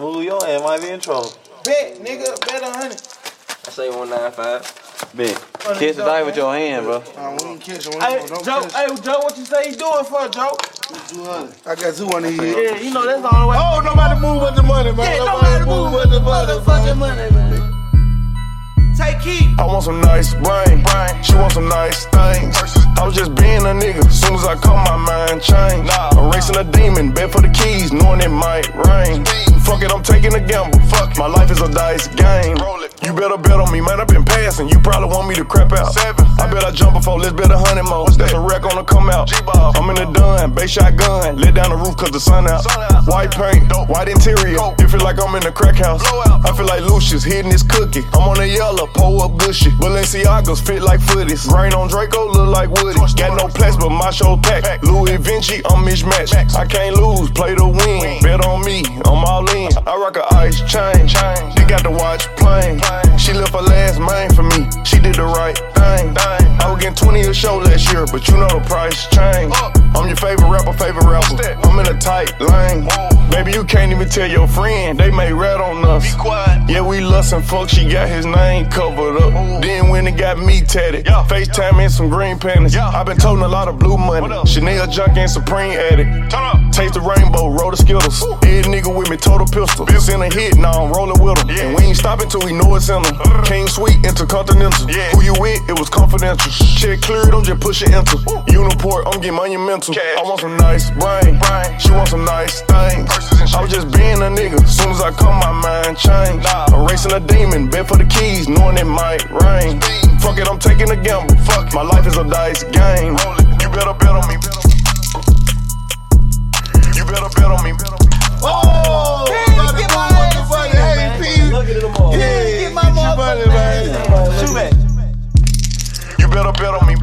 Move your ass might be in trouble. Bet, nigga, bet a hundred. I say 195. Bet. Catch the dive with your hand, bro. I won't catch him. Hey, Don't Joe, catch hey, Joe, what you say you doing for, Joe? I got two on the head. Yeah, you know that's the only way. Oh, nobody move with the money, man. Yeah, nobody move with the motherfucking money, man. Take heat. I want some nice brain. She want some nice things. I was just being a nigga. Soon as I come, my mind changed. I'm racing a demon, bet for the keys, knowing it might rain. Fuck it, I'm taking a gamble. Fuck My life is a dice game. Roll it. You better bet on me, man. I've been passing. You probably want me to crap out. Seven. I bet I jump before. Let's bet a hundred more. That's a wreck on the come out. I'm in the dun, base shotgun. Let down the roof cause the sun out. White paint, white interior. It feel like I'm in the crack house. I feel like Lucius hitting his cookie. I'm on the yellow, pull up gushy. Balenciagas fit like footies. Rain on Draco look like Woody. Got no place but my show pack. Louis Vinci, I'm mismatched. I can't lose, play to win. Bet on me, I'm all in. I rock a ice chain. They got the watch plain. She left her last main for me. She did the right thing. I was getting 20 a show last year, but you know the price changed. I'm your favorite rapper, favorite rapper. I'm in a tight lane. Baby, you can't even tell your friend. They made rat on us. Yeah, we lust and fuck. She got his name covered up. Then when it got me tatted, FaceTime and some green panties. i been toting a lot of blue money. Chanel junk and Supreme addict. Taste the rainbow, roll the Skittles. Every nigga with me, total pistol. Send a hit, now I'm rolling with him. And we ain't stopping till we know it's in them. King Sweet, Intercontinental. Yeah. Who you with? It was confidential. Check clear, don't just pushing enter. Uniport, I'm getting monumental. I want some nice brain. She want some nice things. I was just being a nigga. Soon as I come, my mind changed. I'm racing a demon, bet for the keys, knowing it might rain. Fuck it, I'm taking a gamble. Fuck, my life is a dice game. You better bet on me. You better bet on me. Oh, get my Yeah, get You better bet on me.